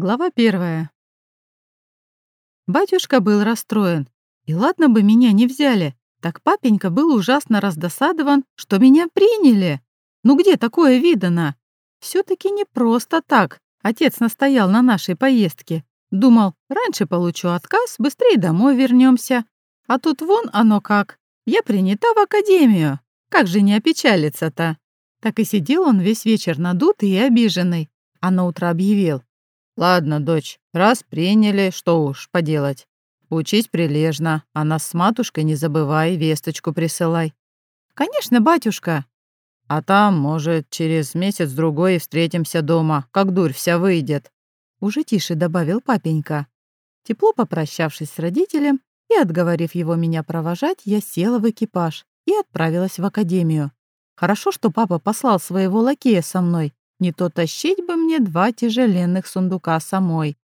Глава первая. Батюшка был расстроен. И ладно бы меня не взяли, так папенька был ужасно раздосадован, что меня приняли. Ну где такое видано? все таки не просто так. Отец настоял на нашей поездке. Думал, раньше получу отказ, быстрее домой вернемся. А тут вон оно как. Я принята в академию. Как же не опечалиться-то? Так и сидел он весь вечер надутый и обиженный. А на утро объявил. «Ладно, дочь, раз приняли, что уж поделать. Учись прилежно, а нас с матушкой не забывай, весточку присылай». «Конечно, батюшка». «А там, может, через месяц-другой встретимся дома, как дурь вся выйдет». Уже тише добавил папенька. Тепло попрощавшись с родителем и отговорив его меня провожать, я села в экипаж и отправилась в академию. Хорошо, что папа послал своего лакея со мной, не то тащить бы мне два тяжеленных сундука самой.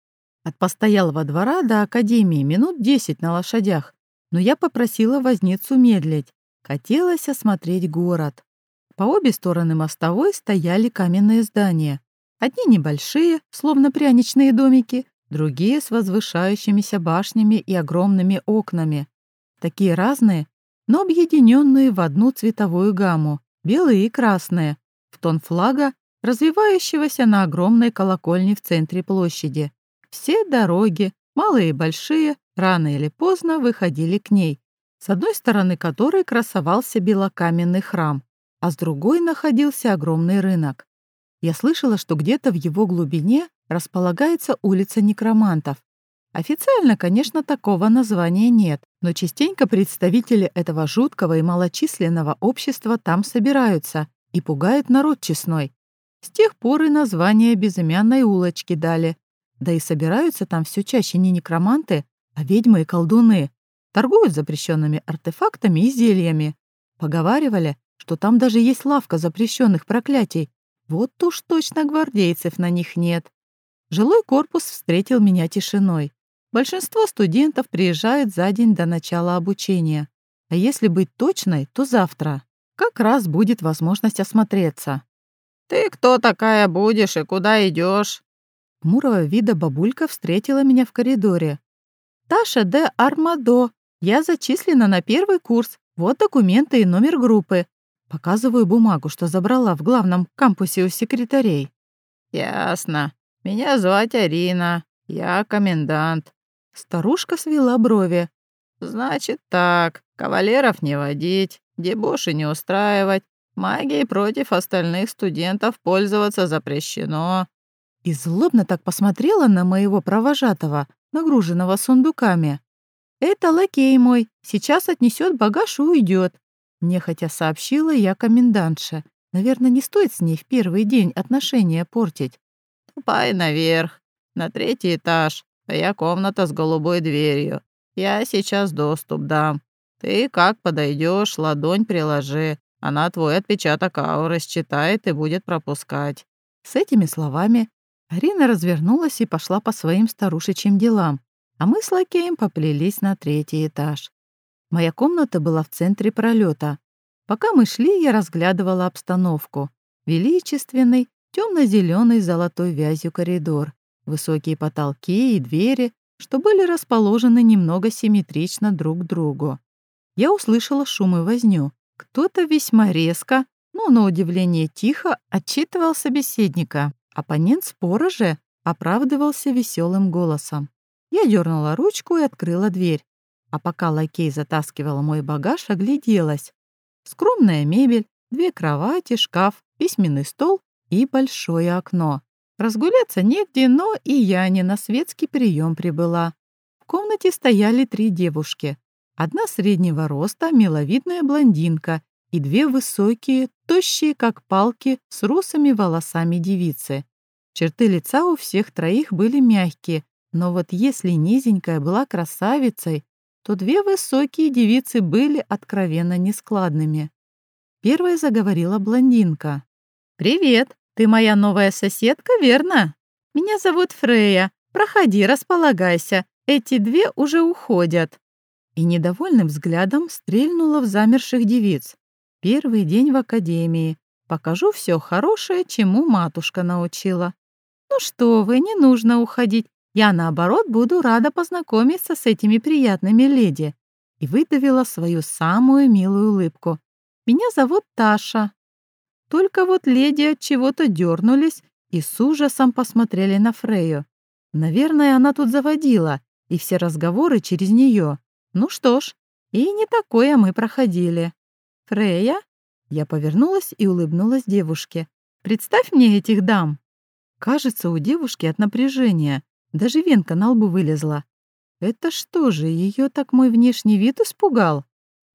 От постоялого двора до академии минут десять на лошадях, но я попросила возницу медлить. Хотелось осмотреть город. По обе стороны мостовой стояли каменные здания. Одни небольшие, словно пряничные домики, другие с возвышающимися башнями и огромными окнами. Такие разные, но объединенные в одну цветовую гамму, белые и красные, в тон флага развивающегося на огромной колокольне в центре площади. Все дороги, малые и большие, рано или поздно выходили к ней, с одной стороны которой красовался белокаменный храм, а с другой находился огромный рынок. Я слышала, что где-то в его глубине располагается улица некромантов. Официально, конечно, такого названия нет, но частенько представители этого жуткого и малочисленного общества там собираются и пугают народ честной. С тех пор и название безымянной улочки дали. Да и собираются там все чаще не некроманты, а ведьмы и колдуны. Торгуют запрещенными артефактами и зельями. Поговаривали, что там даже есть лавка запрещенных проклятий. Вот уж точно гвардейцев на них нет. Жилой корпус встретил меня тишиной. Большинство студентов приезжают за день до начала обучения. А если быть точной, то завтра. Как раз будет возможность осмотреться. «Ты кто такая будешь и куда идешь? Хмурого вида бабулька встретила меня в коридоре. «Таша де Армадо. Я зачислена на первый курс. Вот документы и номер группы. Показываю бумагу, что забрала в главном кампусе у секретарей». «Ясно. Меня звать Арина. Я комендант». Старушка свела брови. «Значит так, кавалеров не водить, дебоши не устраивать, Магией против остальных студентов пользоваться запрещено». И злобно так посмотрела на моего провожатого, нагруженного сундуками. «Это лакей мой, сейчас отнесет багаж и уйдет», — нехотя сообщила я комендантше. Наверное, не стоит с ней в первый день отношения портить. «Ступай наверх, на третий этаж, а я комната с голубой дверью. Я сейчас доступ дам. Ты как подойдешь, ладонь приложи. Она твой отпечаток ауры считает и будет пропускать». С этими словами Арина развернулась и пошла по своим старушечьим делам, а мы с лакеем поплелись на третий этаж. Моя комната была в центре пролета. Пока мы шли, я разглядывала обстановку. Величественный, темно-зеленый золотой вязью коридор, высокие потолки и двери, что были расположены немного симметрично друг к другу. Я услышала шум и возню. Кто-то весьма резко, но на удивление тихо отчитывал собеседника. Оппонент спора же оправдывался веселым голосом. Я дернула ручку и открыла дверь. А пока лакей затаскивал мой багаж, огляделась. Скромная мебель, две кровати, шкаф, письменный стол и большое окно. Разгуляться негде, но и я не на светский прием прибыла. В комнате стояли три девушки. Одна среднего роста, миловидная блондинка и две высокие, тощие, как палки, с русыми волосами девицы. Черты лица у всех троих были мягкие, но вот если низенькая была красавицей, то две высокие девицы были откровенно нескладными. Первая заговорила блондинка. «Привет, ты моя новая соседка, верно? Меня зовут Фрея. Проходи, располагайся. Эти две уже уходят» и недовольным взглядом стрельнула в замерших девиц. Первый день в академии. Покажу все хорошее, чему матушка научила. «Ну что вы, не нужно уходить. Я, наоборот, буду рада познакомиться с этими приятными леди». И выдавила свою самую милую улыбку. «Меня зовут Таша». Только вот леди от чего-то дернулись и с ужасом посмотрели на Фрею. Наверное, она тут заводила, и все разговоры через нее. Ну что ж, и не такое мы проходили. Фрея? Я повернулась и улыбнулась девушке. Представь мне этих дам. Кажется, у девушки от напряжения даже венка на лбу вылезла. Это что же, ее так мой внешний вид испугал?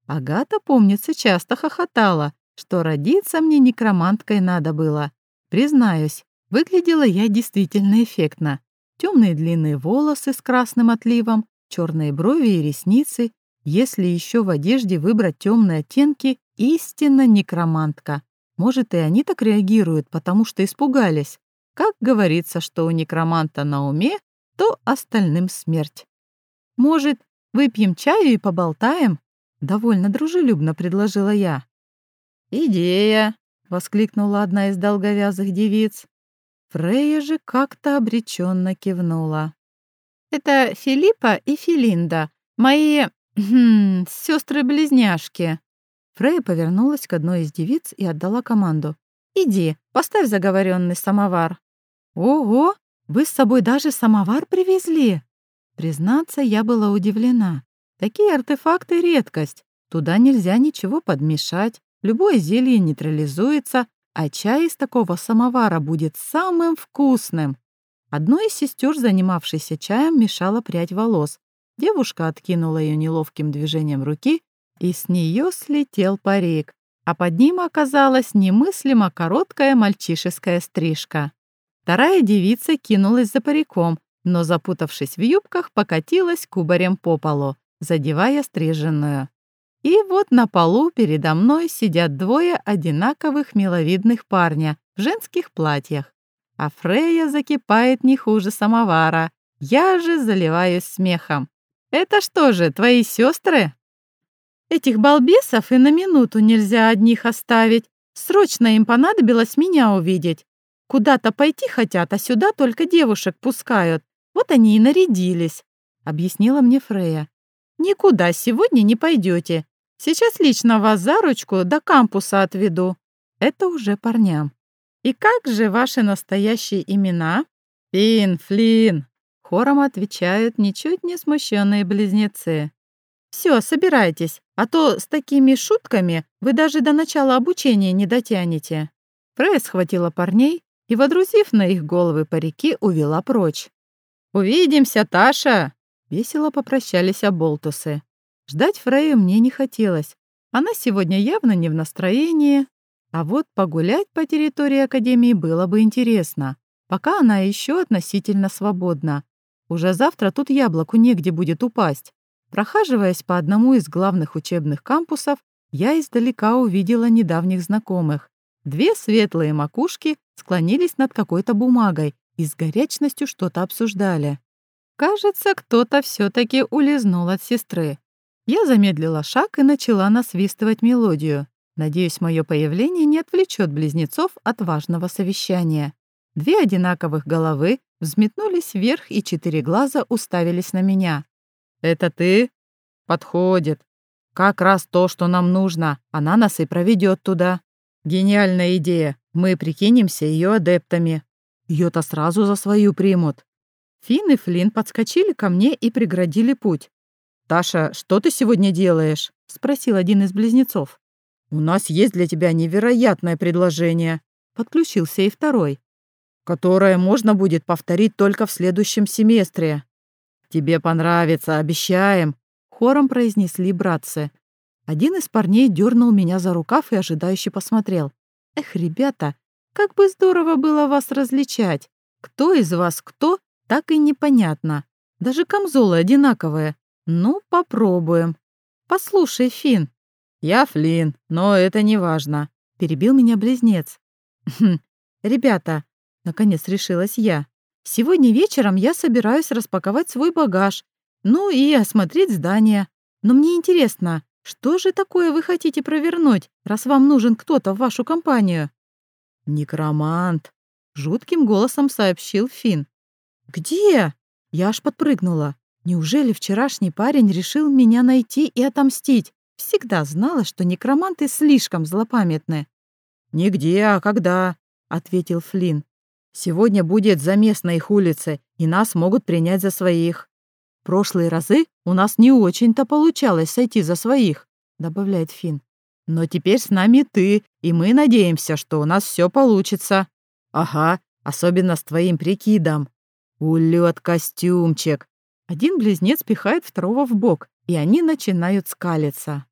Агата, помнится, часто хохотала, что родиться мне некроманткой надо было. Признаюсь, выглядела я действительно эффектно. Темные длинные волосы с красным отливом, черные брови и ресницы. Если еще в одежде выбрать темные оттенки, истинно некромантка. Может, и они так реагируют, потому что испугались. Как говорится, что у некроманта на уме, то остальным смерть. Может, выпьем чаю и поболтаем? Довольно дружелюбно предложила я. «Идея!» — воскликнула одна из долговязых девиц. Фрея же как-то обреченно кивнула. «Это Филиппа и Филинда, мои хм, сестры-близняшки». Фрея повернулась к одной из девиц и отдала команду. «Иди, поставь заговоренный самовар». «Ого, вы с собой даже самовар привезли?» Признаться, я была удивлена. Такие артефакты — редкость. Туда нельзя ничего подмешать, любое зелье нейтрализуется, а чай из такого самовара будет самым вкусным. Одной из сестер, занимавшейся чаем, мешала прядь волос. Девушка откинула ее неловким движением руки, и с нее слетел парик, а под ним оказалась немыслимо короткая мальчишеская стрижка. Вторая девица кинулась за париком, но, запутавшись в юбках, покатилась кубарем по полу, задевая стриженную. И вот на полу передо мной сидят двое одинаковых миловидных парня в женских платьях. А Фрея закипает не хуже самовара. Я же заливаюсь смехом. «Это что же, твои сестры? Этих балбесов и на минуту нельзя одних оставить. Срочно им понадобилось меня увидеть. Куда-то пойти хотят, а сюда только девушек пускают. Вот они и нарядились», — объяснила мне Фрея. «Никуда сегодня не пойдете. Сейчас лично вас за ручку до кампуса отведу. Это уже парням. И как же ваши настоящие имена? Фин, Флин. Хором отвечают ничуть не смущенные близнецы. Все, собирайтесь, а то с такими шутками вы даже до начала обучения не дотянете. Фрей схватила парней и, водрузив на их головы парики, увела прочь. «Увидимся, Таша!» — весело попрощались оболтусы. Ждать Фрею мне не хотелось. Она сегодня явно не в настроении. А вот погулять по территории Академии было бы интересно, пока она еще относительно свободна. Уже завтра тут яблоку негде будет упасть. Прохаживаясь по одному из главных учебных кампусов, я издалека увидела недавних знакомых. Две светлые макушки склонились над какой-то бумагой и с горячностью что-то обсуждали. Кажется, кто-то все таки улизнул от сестры. Я замедлила шаг и начала насвистывать мелодию. Надеюсь, мое появление не отвлечет близнецов от важного совещания. Две одинаковых головы взметнулись вверх, и четыре глаза уставились на меня. «Это ты?» «Подходит. Как раз то, что нам нужно. Она нас и проведет туда. Гениальная идея. Мы прикинемся ее адептами. Ее-то сразу за свою примут». Финн и Флинн подскочили ко мне и преградили путь. «Таша, что ты сегодня делаешь?» — спросил один из близнецов. «У нас есть для тебя невероятное предложение», — подключился и второй, «которое можно будет повторить только в следующем семестре». «Тебе понравится, обещаем», — хором произнесли братцы. Один из парней дернул меня за рукав и ожидающе посмотрел. «Эх, ребята, как бы здорово было вас различать. Кто из вас кто, так и непонятно. Даже камзолы одинаковые. «Ну, попробуем. Послушай, Фин. «Я Флин, но это не важно», — перебил меня близнец. «Хм, «Ребята», — наконец решилась я, «сегодня вечером я собираюсь распаковать свой багаж, ну и осмотреть здание. Но мне интересно, что же такое вы хотите провернуть, раз вам нужен кто-то в вашу компанию?» «Некромант», жутким голосом сообщил Финн. «Где?» Я аж подпрыгнула. Неужели вчерашний парень решил меня найти и отомстить? Всегда знала, что некроманты слишком злопамятны. «Нигде, а когда?» — ответил Флинн. «Сегодня будет замес на их улице, и нас могут принять за своих. Прошлые разы у нас не очень-то получалось сойти за своих», — добавляет Финн. «Но теперь с нами ты, и мы надеемся, что у нас все получится». «Ага, особенно с твоим прикидом». «Улет костюмчик». Один близнец пихает второго в бок, и они начинают скалиться.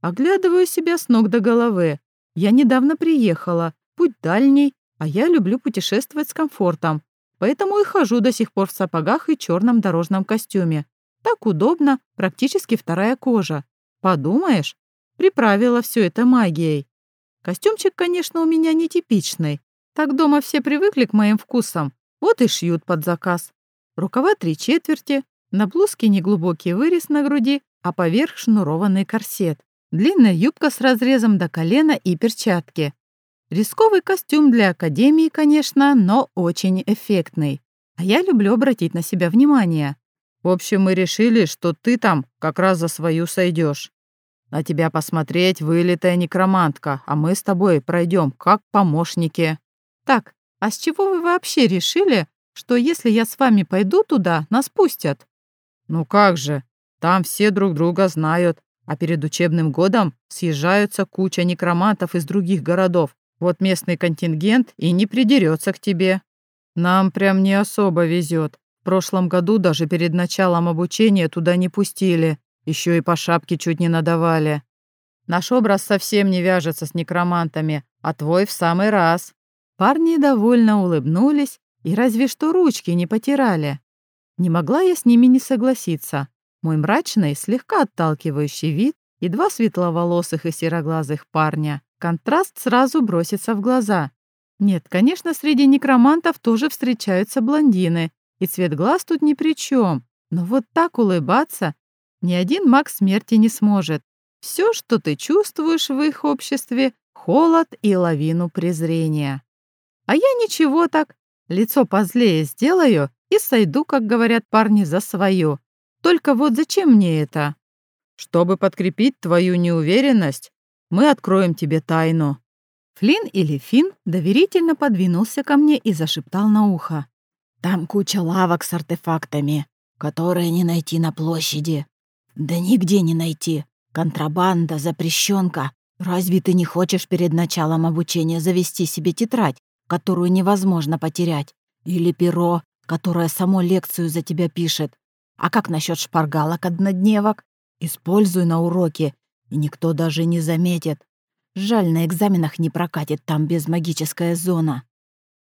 Оглядываю себя с ног до головы. Я недавно приехала, путь дальний, а я люблю путешествовать с комфортом, поэтому и хожу до сих пор в сапогах и черном дорожном костюме. Так удобно, практически вторая кожа. Подумаешь, приправила все это магией. Костюмчик, конечно, у меня нетипичный. Так дома все привыкли к моим вкусам, вот и шьют под заказ. Рукава три четверти, на блузке неглубокий вырез на груди, а поверх шнурованный корсет. Длинная юбка с разрезом до колена и перчатки. Рисковый костюм для академии, конечно, но очень эффектный. А я люблю обратить на себя внимание. В общем, мы решили, что ты там как раз за свою сойдешь. На тебя посмотреть вылитая некромантка, а мы с тобой пройдем как помощники. Так, а с чего вы вообще решили, что если я с вами пойду туда, нас пустят? Ну как же, там все друг друга знают, а перед учебным годом съезжаются куча некромантов из других городов. Вот местный контингент и не придерется к тебе. Нам прям не особо везет. В прошлом году даже перед началом обучения туда не пустили. Еще и по шапке чуть не надавали. Наш образ совсем не вяжется с некромантами, а твой в самый раз. Парни довольно улыбнулись и разве что ручки не потирали. Не могла я с ними не согласиться. Мой мрачный, слегка отталкивающий вид и два светловолосых и сероглазых парня. Контраст сразу бросится в глаза. Нет, конечно, среди некромантов тоже встречаются блондины, и цвет глаз тут ни при чем. Но вот так улыбаться ни один маг смерти не сможет. Все, что ты чувствуешь в их обществе, холод и лавину презрения. А я ничего так, лицо позлее сделаю и сойду, как говорят парни, за свое. Только вот зачем мне это? Чтобы подкрепить твою неуверенность, мы откроем тебе тайну». Флин или Фин доверительно подвинулся ко мне и зашептал на ухо. «Там куча лавок с артефактами, которые не найти на площади. Да нигде не найти. Контрабанда, запрещенка. Разве ты не хочешь перед началом обучения завести себе тетрадь, которую невозможно потерять? Или перо, которое само лекцию за тебя пишет? А как насчет шпаргалок-однодневок? Используй на уроке, и никто даже не заметит. Жаль, на экзаменах не прокатит там безмагическая зона».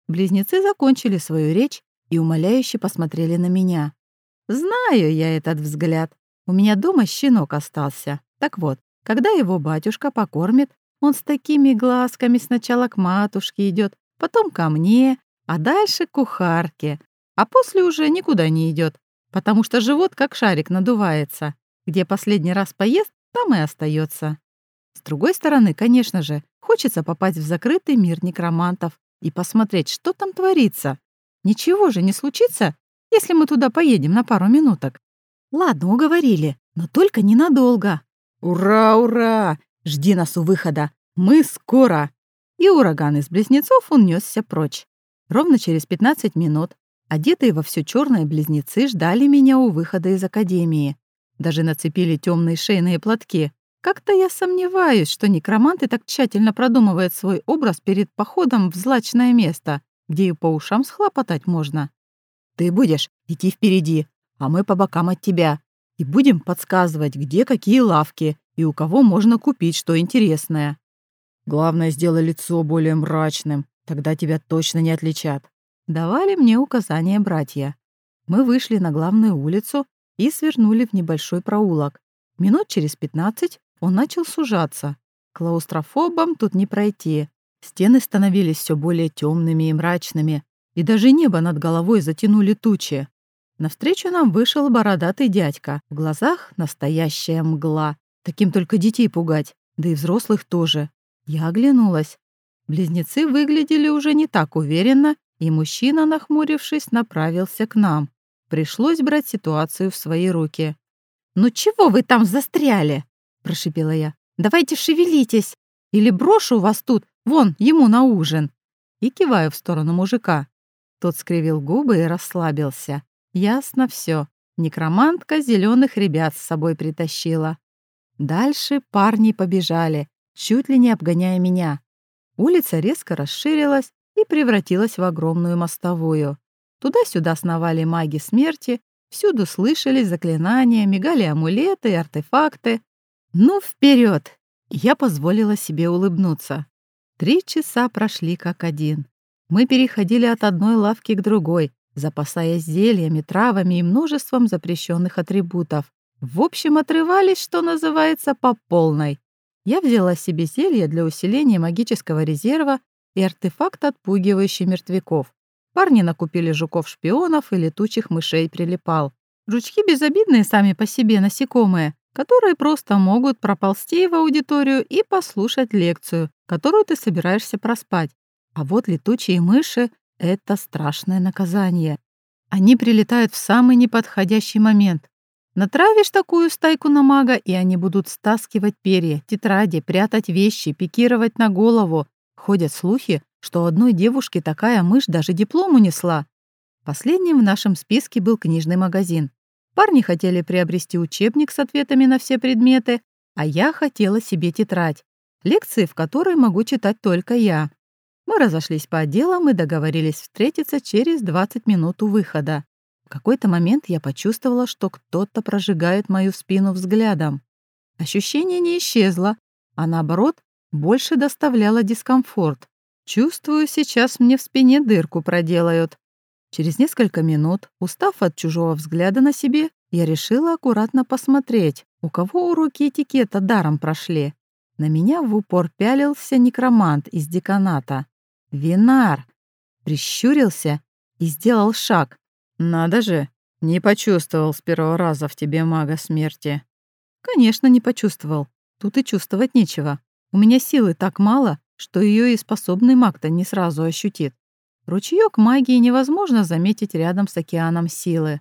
Близнецы закончили свою речь и умоляюще посмотрели на меня. «Знаю я этот взгляд. У меня дома щенок остался. Так вот, когда его батюшка покормит, он с такими глазками сначала к матушке идет, потом ко мне, а дальше к кухарке, а после уже никуда не идет потому что живот как шарик надувается. Где последний раз поест, там и остается. С другой стороны, конечно же, хочется попасть в закрытый мир некромантов и посмотреть, что там творится. Ничего же не случится, если мы туда поедем на пару минуток. Ладно, уговорили, но только ненадолго. Ура, ура! Жди нас у выхода. Мы скоро. И ураган из близнецов унесся прочь. Ровно через 15 минут Одетые во все черное близнецы ждали меня у выхода из академии. Даже нацепили темные шейные платки. Как-то я сомневаюсь, что некроманты так тщательно продумывают свой образ перед походом в злачное место, где и по ушам схлопотать можно. Ты будешь идти впереди, а мы по бокам от тебя. И будем подсказывать, где какие лавки и у кого можно купить что интересное. Главное, сделай лицо более мрачным, тогда тебя точно не отличат. Давали мне указания братья. Мы вышли на главную улицу и свернули в небольшой проулок. Минут через пятнадцать он начал сужаться. Клаустрофобам тут не пройти. Стены становились все более темными и мрачными, и даже небо над головой затянули тучи. Навстречу нам вышел бородатый дядька. В глазах настоящая мгла. Таким только детей пугать, да и взрослых тоже. Я оглянулась. Близнецы выглядели уже не так уверенно и мужчина, нахмурившись, направился к нам. Пришлось брать ситуацию в свои руки. «Ну чего вы там застряли?» — прошипела я. «Давайте шевелитесь, или брошу вас тут, вон, ему на ужин!» И киваю в сторону мужика. Тот скривил губы и расслабился. Ясно все. Некромантка зеленых ребят с собой притащила. Дальше парни побежали, чуть ли не обгоняя меня. Улица резко расширилась превратилась в огромную мостовую. Туда-сюда сновали маги смерти, всюду слышались заклинания, мигали амулеты и артефакты. Ну, вперед! Я позволила себе улыбнуться. Три часа прошли как один. Мы переходили от одной лавки к другой, запасаясь зельями, травами и множеством запрещенных атрибутов. В общем, отрывались, что называется, по полной. Я взяла себе зелье для усиления магического резерва и артефакт, отпугивающий мертвяков. Парни накупили жуков-шпионов и летучих мышей-прилипал. Жучки безобидные сами по себе насекомые, которые просто могут проползти в аудиторию и послушать лекцию, которую ты собираешься проспать. А вот летучие мыши — это страшное наказание. Они прилетают в самый неподходящий момент. Натравишь такую стайку на мага, и они будут стаскивать перья, тетради, прятать вещи, пикировать на голову. Ходят слухи, что одной девушки такая мышь даже диплом унесла. Последним в нашем списке был книжный магазин. Парни хотели приобрести учебник с ответами на все предметы, а я хотела себе тетрадь, лекции в которой могу читать только я. Мы разошлись по отделам и договорились встретиться через 20 минут у выхода. В какой-то момент я почувствовала, что кто-то прожигает мою спину взглядом. Ощущение не исчезло, а наоборот, больше доставляло дискомфорт. Чувствую, сейчас мне в спине дырку проделают. Через несколько минут, устав от чужого взгляда на себе, я решила аккуратно посмотреть, у кого уроки этикета даром прошли. На меня в упор пялился некромант из деканата. Винар. Прищурился и сделал шаг. «Надо же, не почувствовал с первого раза в тебе мага смерти». «Конечно, не почувствовал. Тут и чувствовать нечего. У меня силы так мало, что ее и способный маг-то не сразу ощутит. Ручеёк магии невозможно заметить рядом с океаном силы.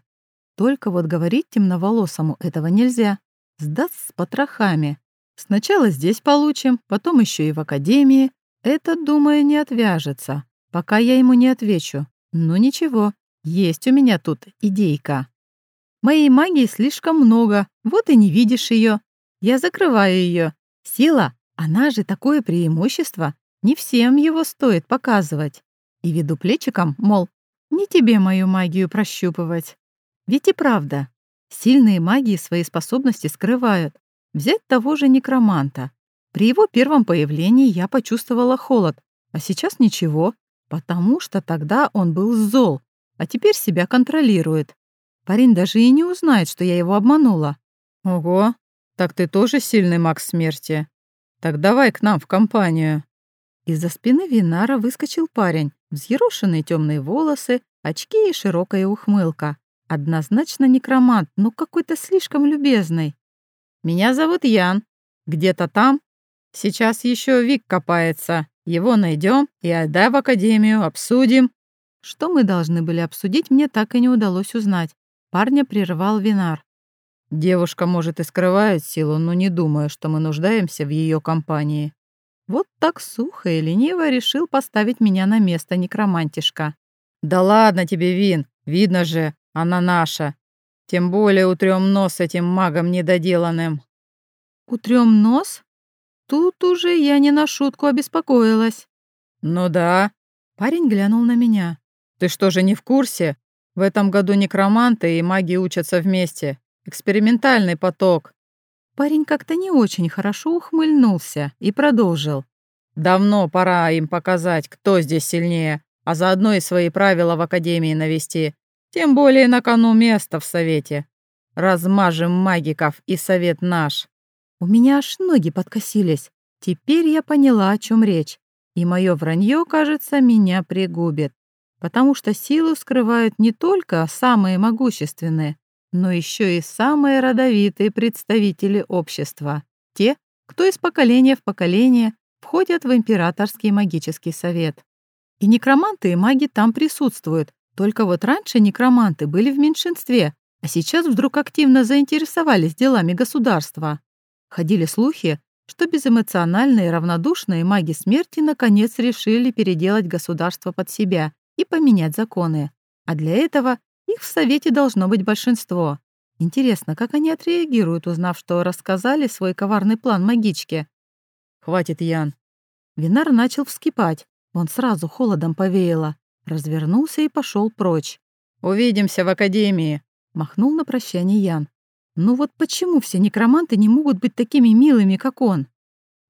Только вот говорить темноволосому этого нельзя. Сдаст с потрохами. Сначала здесь получим, потом еще и в академии. Этот, думаю, не отвяжется, пока я ему не отвечу. Ну ничего, есть у меня тут идейка. Моей магии слишком много, вот и не видишь ее. Я закрываю ее. Сила, она же такое преимущество. Не всем его стоит показывать и веду плечиком, мол, не тебе мою магию прощупывать. Ведь и правда, сильные магии свои способности скрывают. Взять того же некроманта. При его первом появлении я почувствовала холод, а сейчас ничего, потому что тогда он был зол, а теперь себя контролирует. Парень даже и не узнает, что я его обманула. Ого, так ты тоже сильный маг смерти. Так давай к нам в компанию. Из-за спины Винара выскочил парень, взъерошенные темные волосы, очки и широкая ухмылка. Однозначно некромант, но какой-то слишком любезный. «Меня зовут Ян. Где-то там. Сейчас еще Вик копается. Его найдем и отдай в академию, обсудим». Что мы должны были обсудить, мне так и не удалось узнать. Парня прервал Винар. «Девушка, может, и скрывает силу, но не думаю, что мы нуждаемся в ее компании. Вот так сухо и лениво решил поставить меня на место некромантишка. «Да ладно тебе, Вин, видно же, она наша. Тем более утрем нос этим магом недоделанным». «Утрем нос?» Тут уже я не на шутку обеспокоилась. «Ну да». Парень глянул на меня. «Ты что же не в курсе? В этом году некроманты и маги учатся вместе. Экспериментальный поток. Парень как-то не очень хорошо ухмыльнулся и продолжил. «Давно пора им показать, кто здесь сильнее, а заодно и свои правила в Академии навести. Тем более на кону места в Совете. Размажем магиков и Совет наш». У меня аж ноги подкосились. Теперь я поняла, о чем речь. И мое вранье, кажется, меня пригубит. Потому что силу скрывают не только самые могущественные, но еще и самые родовитые представители общества, те, кто из поколения в поколение входят в Императорский магический совет. И некроманты, и маги там присутствуют. Только вот раньше некроманты были в меньшинстве, а сейчас вдруг активно заинтересовались делами государства. Ходили слухи, что безэмоциональные и равнодушные маги смерти наконец решили переделать государство под себя и поменять законы. А для этого их в Совете должно быть большинство. Интересно, как они отреагируют, узнав, что рассказали свой коварный план магичке? «Хватит, Ян». Винар начал вскипать. Он сразу холодом повеяло. Развернулся и пошел прочь. «Увидимся в Академии», — махнул на прощание Ян. «Ну вот почему все некроманты не могут быть такими милыми, как он?»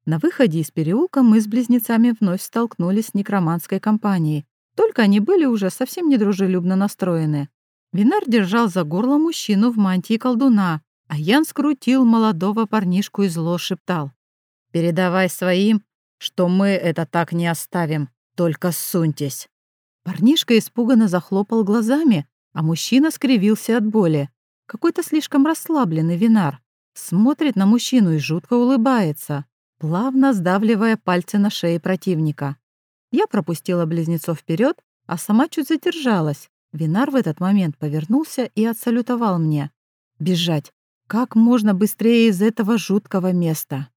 На выходе из переулка мы с близнецами вновь столкнулись с некроманской компанией. Только они были уже совсем недружелюбно настроены. Винар держал за горло мужчину в мантии колдуна, а Ян скрутил молодого парнишку и зло шептал. «Передавай своим, что мы это так не оставим, только суньтесь». Парнишка испуганно захлопал глазами, а мужчина скривился от боли. Какой-то слишком расслабленный Винар. Смотрит на мужчину и жутко улыбается, плавно сдавливая пальцы на шее противника. Я пропустила близнецов вперед, а сама чуть задержалась. Винар в этот момент повернулся и отсалютовал мне. «Бежать! Как можно быстрее из этого жуткого места!»